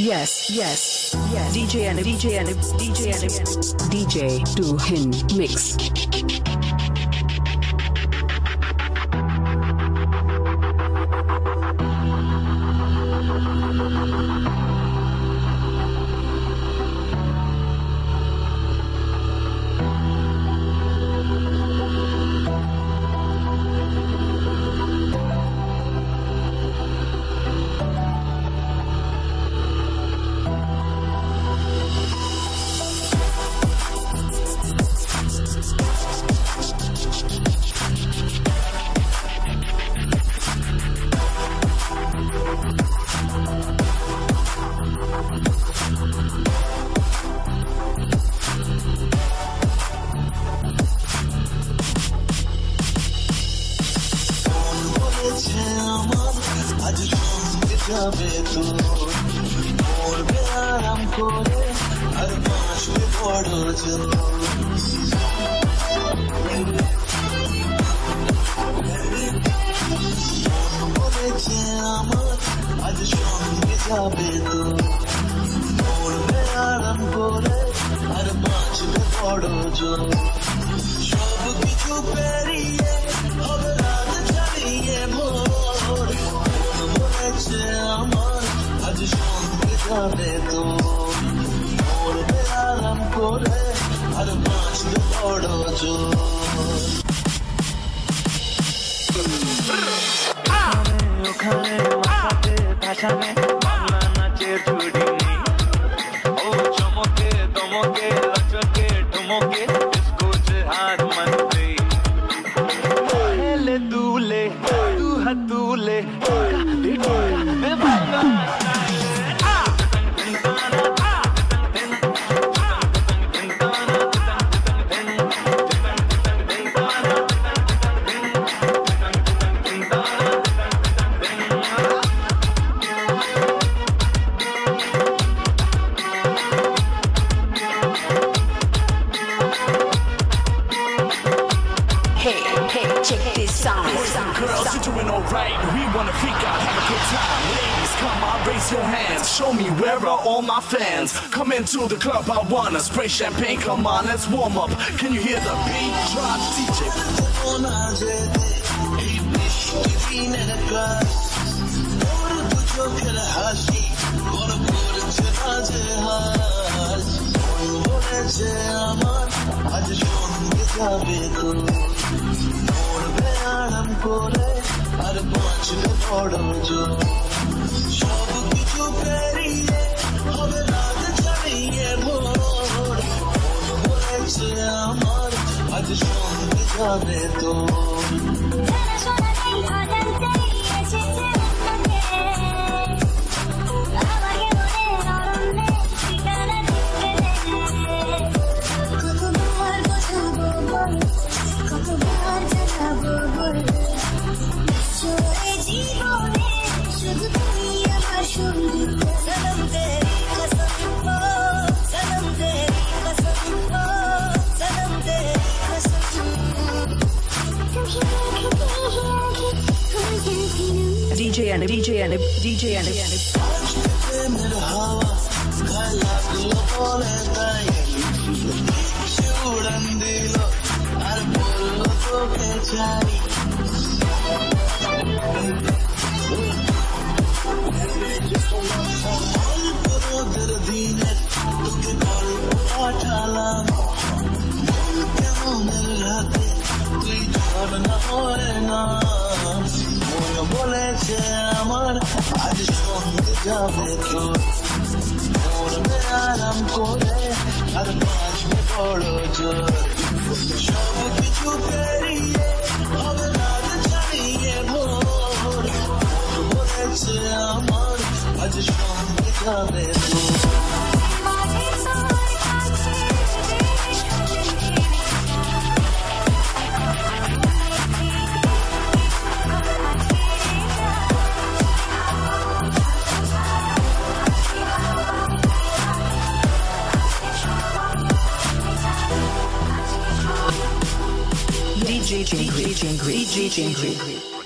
Yes, yes, yes. DJ and DJ and DJ and DJ Mix. যাবে তো করবে আরাম করে আর বাঁচবে বড় বলেছে আমার আজ সঙ্গে যাবে তো করবে আরাম করে আর বাঁচবে বড় জোর সব কিছু পেরিয়ে pasame doing alright. We wanna freak out, have a good time. Ladies, come on, raise your hands. Show me where are all my fans. Come into the club, I wanna spray champagne. Come on, let's warm up. Can you hear the beat drop, DJ? করে আর বাঁচল জোর সব কিছু পেরিয়ে হবে রাত ছাড়িয়ে আমার আজ সঙ্গে যাবে DJ and DJ and DJ and చూడందిలో అర్పులతో పెంచాయి मन न हो ना বলেছে আমার আজ সঙ্গে যাবে তোর করবে আরাম করে আর বাঁচবে বড় জোর সব কিছু পেরিয়ে হবে রাত ছাড়িয়ে ভোর মন বলেছে আমার আজ সঙ্গে যাবে G G G G G